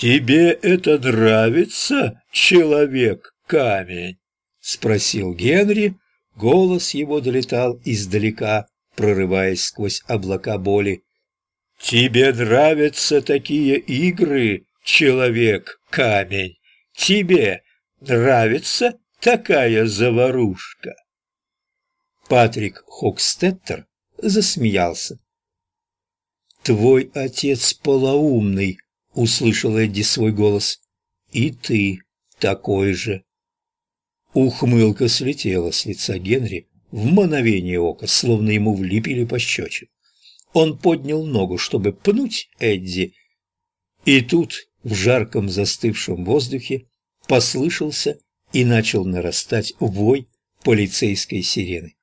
«Тебе это нравится, человек-камень?» — спросил Генри. Голос его долетал издалека, прорываясь сквозь облака боли. «Тебе нравятся такие игры, человек-камень? Тебе нравится такая заварушка?» Патрик Хокстеттер засмеялся. «Твой отец полоумный», — услышал Эдди свой голос. «И ты такой же». Ухмылка слетела с лица Генри в мгновение ока, словно ему влепили пощечину. Он поднял ногу, чтобы пнуть Эдди, и тут в жарком застывшем воздухе послышался и начал нарастать вой полицейской сирены.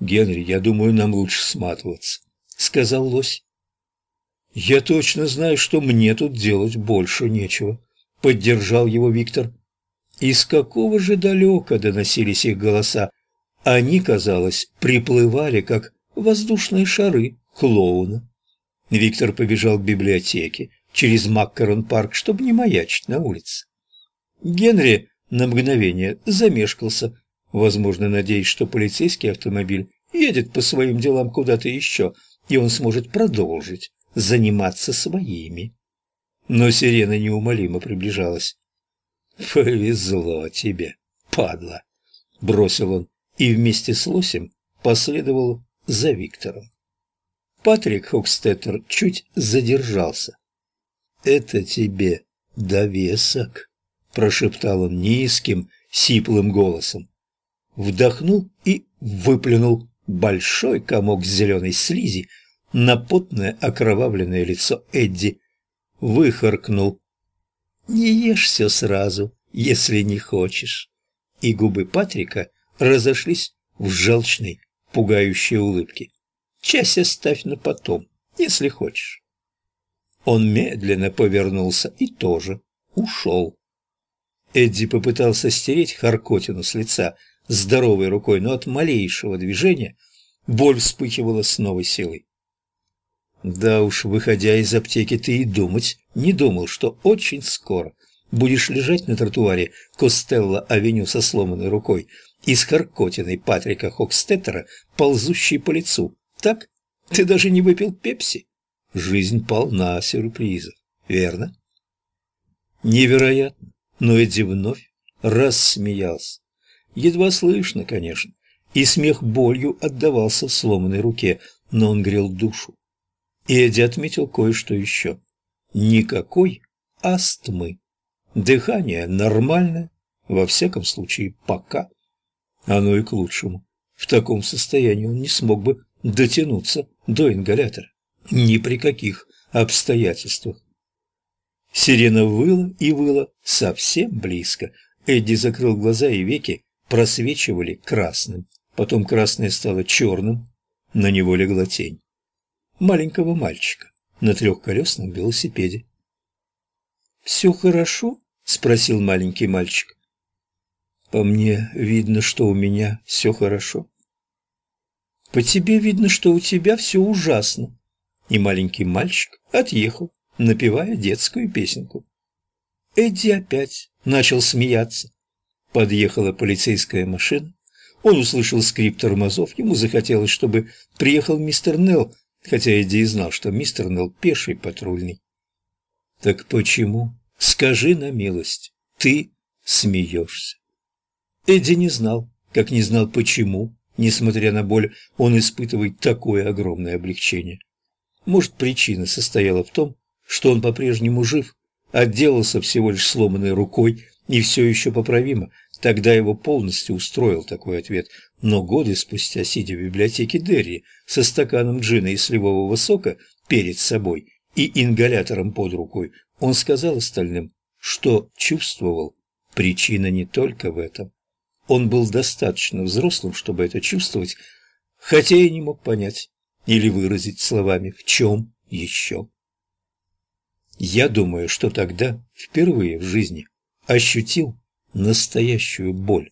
«Генри, я думаю, нам лучше сматываться», — сказал лось. «Я точно знаю, что мне тут делать больше нечего», — поддержал его Виктор. Из какого же далека доносились их голоса? Они, казалось, приплывали, как воздушные шары клоуна. Виктор побежал к библиотеке через Маккарон-парк, чтобы не маячить на улице. Генри на мгновение замешкался, возможно, надеясь, что полицейский автомобиль едет по своим делам куда-то еще, и он сможет продолжить заниматься своими. Но сирена неумолимо приближалась. «Повезло тебе, падла!» — бросил он и вместе с лосем последовал за Виктором. Патрик Хокстеттер чуть задержался. «Это тебе довесок», — прошептал он низким, сиплым голосом. Вдохнул и выплюнул большой комок зеленой слизи на потное окровавленное лицо Эдди. Выхаркнул не ешь все сразу, если не хочешь. И губы Патрика разошлись в желчной, пугающей улыбке. Часть оставь на потом, если хочешь. Он медленно повернулся и тоже ушел. Эдди попытался стереть Харкотину с лица здоровой рукой, но от малейшего движения боль вспыхивала с новой силой. Да уж, выходя из аптеки, ты и думать не думал, что очень скоро будешь лежать на тротуаре Костелла-авеню со сломанной рукой и с харкотиной Патрика Хокстеттера, ползущей по лицу. Так? Ты даже не выпил пепси? Жизнь полна сюрпризов, верно? Невероятно, но Эдди вновь рассмеялся. Едва слышно, конечно, и смех болью отдавался в сломанной руке, но он грел душу. Эдди отметил кое-что еще. Никакой астмы. Дыхание нормальное, во всяком случае, пока. Оно и к лучшему. В таком состоянии он не смог бы дотянуться до ингалятора. Ни при каких обстоятельствах. Сирена выла и выла совсем близко. Эдди закрыл глаза, и веки просвечивали красным. Потом красное стало черным, на него легла тень маленького мальчика на трехколесном велосипеде. «Все хорошо?» — спросил маленький мальчик. «По мне видно, что у меня все хорошо». «По тебе видно, что у тебя все ужасно». И маленький мальчик отъехал, напевая детскую песенку. Эдди опять начал смеяться. Подъехала полицейская машина. Он услышал скрип тормозов. Ему захотелось, чтобы приехал мистер Нелл хотя Эдди и знал, что мистер Нелл пеший патрульный. «Так почему, скажи на милость, ты смеешься?» Эдди не знал, как не знал, почему, несмотря на боль, он испытывает такое огромное облегчение. Может, причина состояла в том, что он по-прежнему жив, отделался всего лишь сломанной рукой и все еще поправимо. Тогда его полностью устроил такой ответ, но годы спустя, сидя в библиотеке Дерри со стаканом джина и сливового сока перед собой и ингалятором под рукой, он сказал остальным, что чувствовал. Причина не только в этом. Он был достаточно взрослым, чтобы это чувствовать, хотя и не мог понять или выразить словами, в чем еще. Я думаю, что тогда впервые в жизни ощутил настоящую боль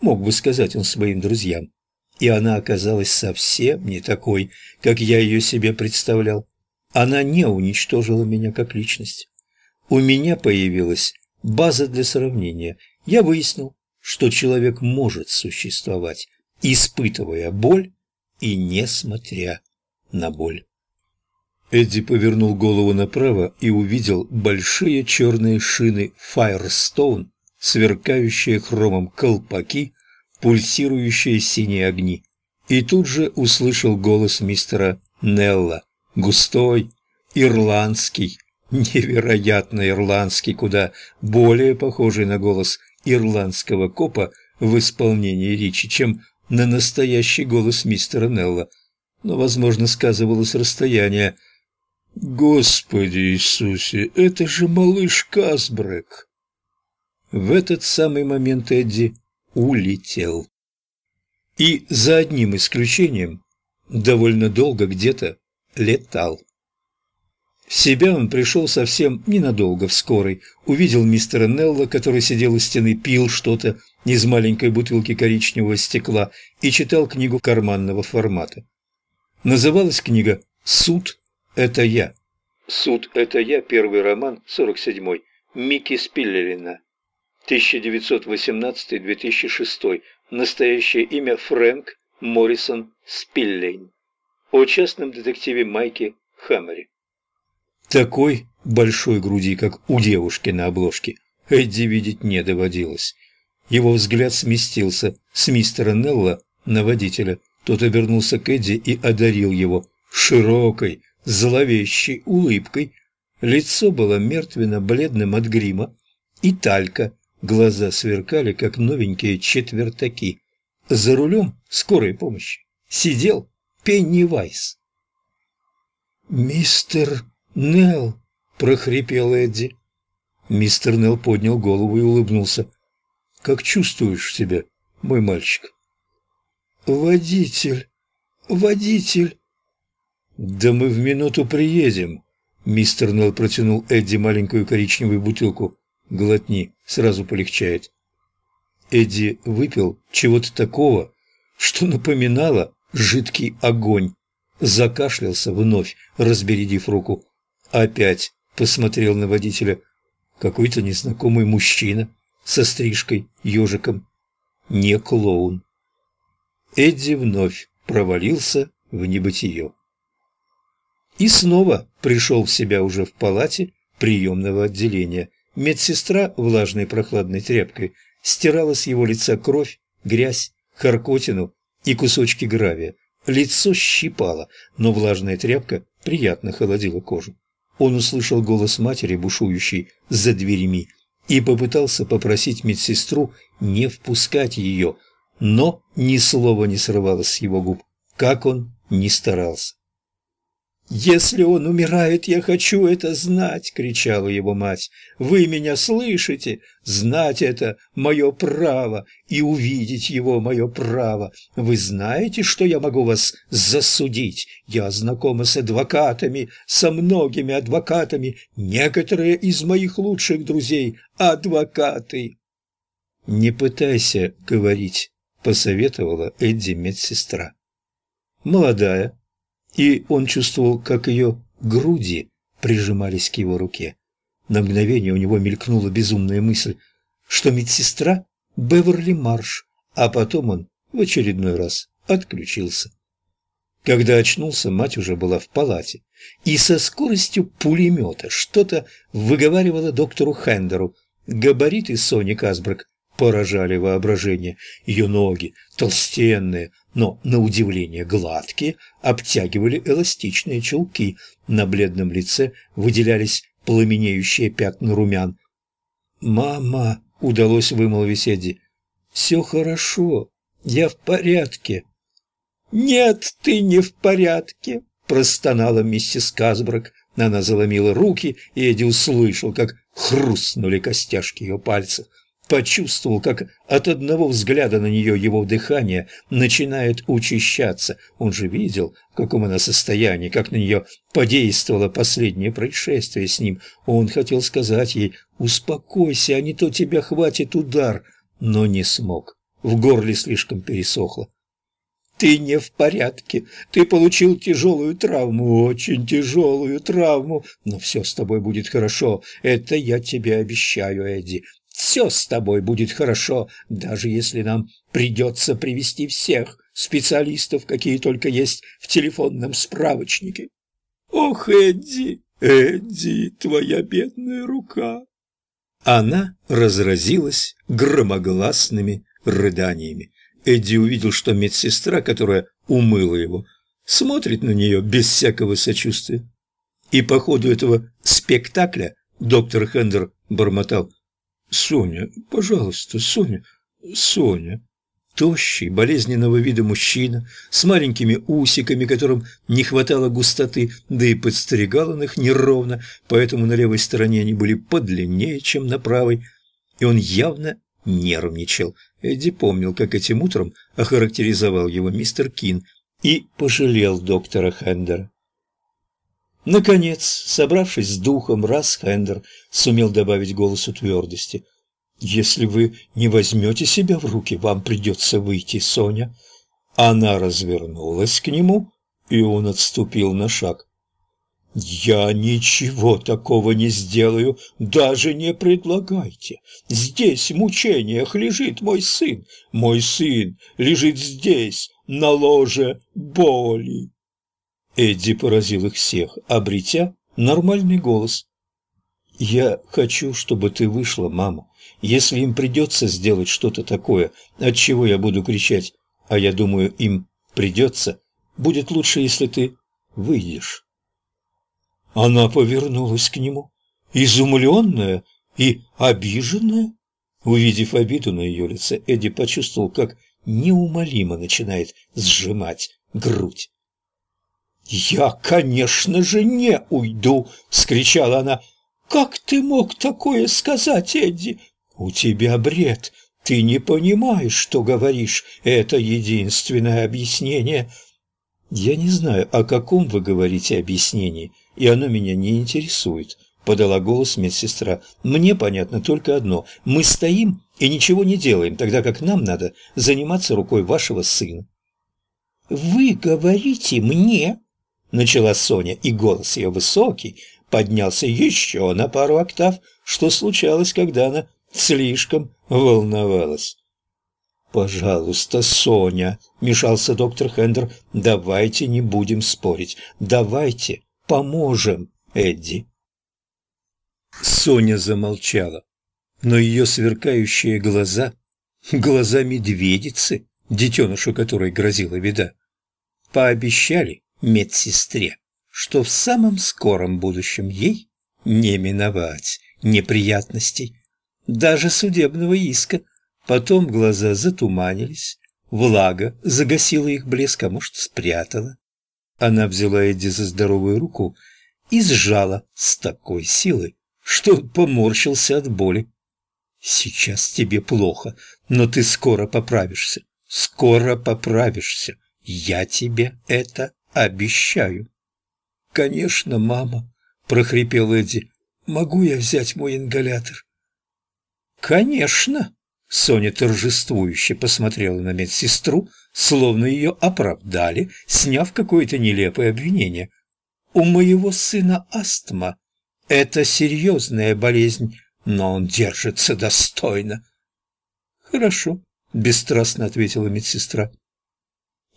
мог бы сказать он своим друзьям. И она оказалась совсем не такой, как я ее себе представлял. Она не уничтожила меня как личность. У меня появилась база для сравнения. Я выяснил, что человек может существовать, испытывая боль и несмотря на боль. Эдди повернул голову направо и увидел большие черные шины Firestone, сверкающие хромом колпаки, пульсирующие синие огни. И тут же услышал голос мистера Нелла, густой, ирландский, невероятно ирландский, куда более похожий на голос ирландского копа в исполнении Ричи, чем на настоящий голос мистера Нелла. Но, возможно, сказывалось расстояние – Господи Иисусе, это же малыш Касбрек! В этот самый момент Эдди улетел. И за одним исключением довольно долго где-то летал. В себя он пришел совсем ненадолго в скорой. Увидел мистера Нелла, который сидел у стены, пил что-то из маленькой бутылки коричневого стекла и читал книгу карманного формата. Называлась книга «Суд это я. Суд – это я, первый роман, 47-й, Микки Спиллерина, 1918-2006, настоящее имя Фрэнк Моррисон Спиллейн, о частном детективе Майке Хаммере. Такой большой груди, как у девушки на обложке, Эдди видеть не доводилось. Его взгляд сместился с мистера Нелла на водителя. Тот обернулся к Эдди и одарил его широкой, зловещей улыбкой, лицо было мертвенно-бледным от грима, и талька, глаза сверкали, как новенькие четвертаки. За рулем скорой помощи сидел Пеннивайз. «Мистер Нелл!» – прохрипел Эдди. Мистер Нелл поднял голову и улыбнулся. «Как чувствуешь себя, мой мальчик?» «Водитель! Водитель!» «Да мы в минуту приедем!» Мистер Нелл протянул Эдди маленькую коричневую бутылку. «Глотни, сразу полегчает». Эдди выпил чего-то такого, что напоминало жидкий огонь. Закашлялся вновь, разбередив руку. Опять посмотрел на водителя. Какой-то незнакомый мужчина со стрижкой, ежиком. Не клоун. Эдди вновь провалился в небытие. И снова пришел в себя уже в палате приемного отделения. Медсестра влажной прохладной тряпкой стирала с его лица кровь, грязь, харкотину и кусочки гравия. Лицо щипало, но влажная тряпка приятно холодила кожу. Он услышал голос матери, бушующей за дверями, и попытался попросить медсестру не впускать ее, но ни слова не срывалось с его губ, как он не старался. «Если он умирает, я хочу это знать!» — кричала его мать. «Вы меня слышите? Знать это — мое право, и увидеть его — мое право. Вы знаете, что я могу вас засудить? Я знакома с адвокатами, со многими адвокатами, некоторые из моих лучших друзей — адвокаты!» «Не пытайся говорить», — посоветовала Эдди медсестра. Молодая, и он чувствовал, как ее груди прижимались к его руке. На мгновение у него мелькнула безумная мысль, что медсестра Беверли Марш, а потом он в очередной раз отключился. Когда очнулся, мать уже была в палате и со скоростью пулемета что-то выговаривала доктору Хендеру. Габариты Сони Касбрак поражали воображение. Ее ноги, толстенные, но, на удивление, гладкие, обтягивали эластичные чулки. На бледном лице выделялись пламенеющие пятна румян. «Мама!» — удалось вымолвить Эдди. «Все хорошо, я в порядке». «Нет, ты не в порядке!» — простонала миссис Казбрак. Она заломила руки, и Эдди услышал, как хрустнули костяшки ее пальцев почувствовал, как от одного взгляда на нее его дыхание начинает учащаться. Он же видел, в каком она состоянии, как на нее подействовало последнее происшествие с ним. Он хотел сказать ей «Успокойся, а не то тебя хватит удар», но не смог. В горле слишком пересохло. ты не в порядке. Ты получил тяжелую травму, очень тяжелую травму. Но все с тобой будет хорошо. Это я тебе обещаю, Эдди. Все с тобой будет хорошо, даже если нам придется привести всех специалистов, какие только есть в телефонном справочнике. Ох, Эдди, Эдди, твоя бедная рука. Она разразилась громогласными рыданиями. Эдди увидел, что медсестра, которая умыла его, смотрит на нее без всякого сочувствия. И по ходу этого спектакля доктор Хендер бормотал «Соня, пожалуйста, Соня, Соня». Тощий, болезненного вида мужчина с маленькими усиками, которым не хватало густоты, да и подстерегал он их неровно, поэтому на левой стороне они были подлиннее, чем на правой, и он явно нервничал. Эдди помнил, как этим утром охарактеризовал его мистер Кин и пожалел доктора Хендера. Наконец, собравшись с духом, раз Хендер сумел добавить голосу твердости. «Если вы не возьмете себя в руки, вам придется выйти, Соня». Она развернулась к нему, и он отступил на шаг. «Я ничего такого не сделаю, даже не предлагайте. Здесь в мучениях лежит мой сын. Мой сын лежит здесь, на ложе боли». Эдди поразил их всех, обретя нормальный голос. «Я хочу, чтобы ты вышла, мама. Если им придется сделать что-то такое, от чего я буду кричать, а я думаю, им придется, будет лучше, если ты выйдешь». Она повернулась к нему, изумленная и обиженная. Увидев обиду на ее лице, Эдди почувствовал, как неумолимо начинает сжимать грудь. «Я, конечно же, не уйду!» — вскричала она. «Как ты мог такое сказать, Эдди? У тебя бред. Ты не понимаешь, что говоришь. Это единственное объяснение». «Я не знаю, о каком вы говорите объяснении и оно меня не интересует», — подала голос медсестра. «Мне понятно только одно. Мы стоим и ничего не делаем, тогда как нам надо заниматься рукой вашего сына». «Вы говорите мне?» — начала Соня, и голос ее высокий поднялся еще на пару октав, что случалось, когда она слишком волновалась. «Пожалуйста, Соня», — мешался доктор Хендер, — «давайте не будем спорить. Давайте поможем, Эдди. Соня замолчала, но ее сверкающие глаза, глаза медведицы, детенышу которой грозила беда, пообещали медсестре, что в самом скором будущем ей не миновать неприятностей, даже судебного иска. Потом глаза затуманились, влага загасила их блеск, а может, спрятала. Она взяла Эдди за здоровую руку и сжала с такой силой, что он поморщился от боли. «Сейчас тебе плохо, но ты скоро поправишься. Скоро поправишься. Я тебе это обещаю». «Конечно, мама», — прохрипел Эдди. «Могу я взять мой ингалятор?» «Конечно!» Соня торжествующе посмотрела на медсестру, словно ее оправдали, сняв какое-то нелепое обвинение. «У моего сына астма. Это серьезная болезнь, но он держится достойно». «Хорошо», — бесстрастно ответила медсестра.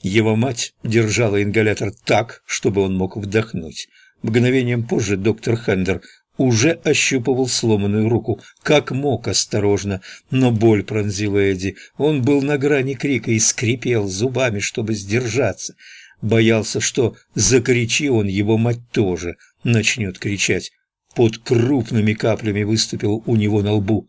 Его мать держала ингалятор так, чтобы он мог вдохнуть. Мгновением позже доктор Хендер уже ощупывал сломанную руку, как мог осторожно, но боль пронзила Эдди. Он был на грани крика и скрипел зубами, чтобы сдержаться. Боялся, что закричи он, его мать тоже начнет кричать. Под крупными каплями выступил у него на лбу.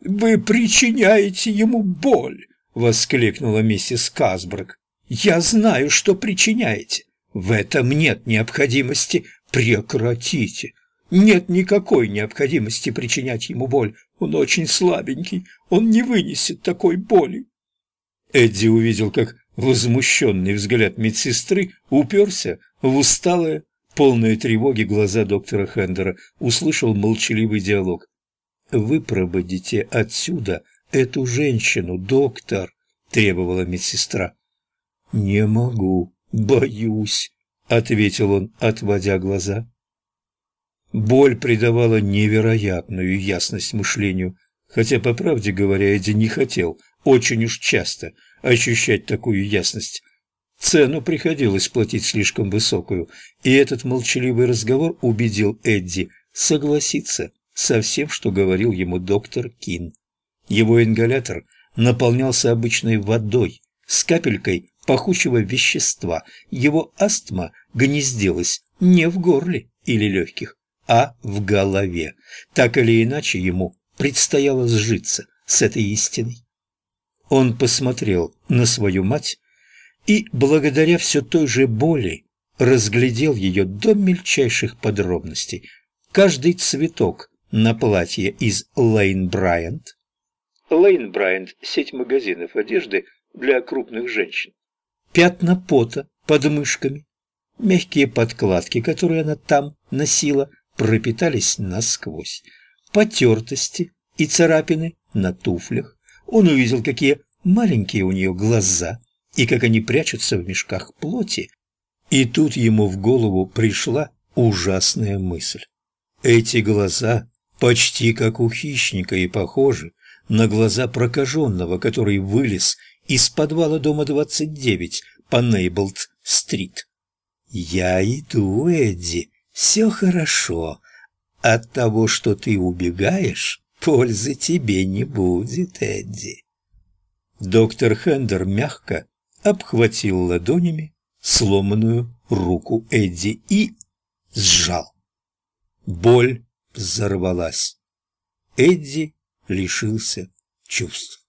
«Вы причиняете ему боль!» — воскликнула миссис Касбрак. «Я знаю, что причиняете. В этом нет необходимости. Прекратите!» Нет никакой необходимости причинять ему боль. Он очень слабенький, он не вынесет такой боли. Эдди увидел, как возмущенный взгляд медсестры уперся в усталое, полное тревоги глаза доктора Хендера, услышал молчаливый диалог. «Выпроводите отсюда эту женщину, доктор», — требовала медсестра. «Не могу, боюсь», — ответил он, отводя глаза. Боль придавала невероятную ясность мышлению, хотя, по правде говоря, Эдди не хотел очень уж часто ощущать такую ясность. Цену приходилось платить слишком высокую, и этот молчаливый разговор убедил Эдди согласиться со всем, что говорил ему доктор Кин. Его ингалятор наполнялся обычной водой с капелькой пахучего вещества. Его астма гнездилась не в горле или легких, а в голове. Так или иначе ему предстояло сжиться с этой истиной. Он посмотрел на свою мать и, благодаря все той же боли, разглядел ее до мельчайших подробностей. Каждый цветок на платье из Лейн Брайант. Лейн Брайант – сеть магазинов одежды для крупных женщин. Пятна пота под мышками, мягкие подкладки, которые она там носила, пропитались насквозь. Потертости и царапины на туфлях. Он увидел, какие маленькие у нее глаза и как они прячутся в мешках плоти. И тут ему в голову пришла ужасная мысль. Эти глаза почти как у хищника и похожи на глаза прокаженного, который вылез из подвала дома 29 по Нейблд-стрит. «Я иду, Эдди, все хорошо. От того, что ты убегаешь, пользы тебе не будет, Эдди». Доктор Хендер мягко обхватил ладонями сломанную руку Эдди и сжал. Боль взорвалась. Эдди лишился чувств.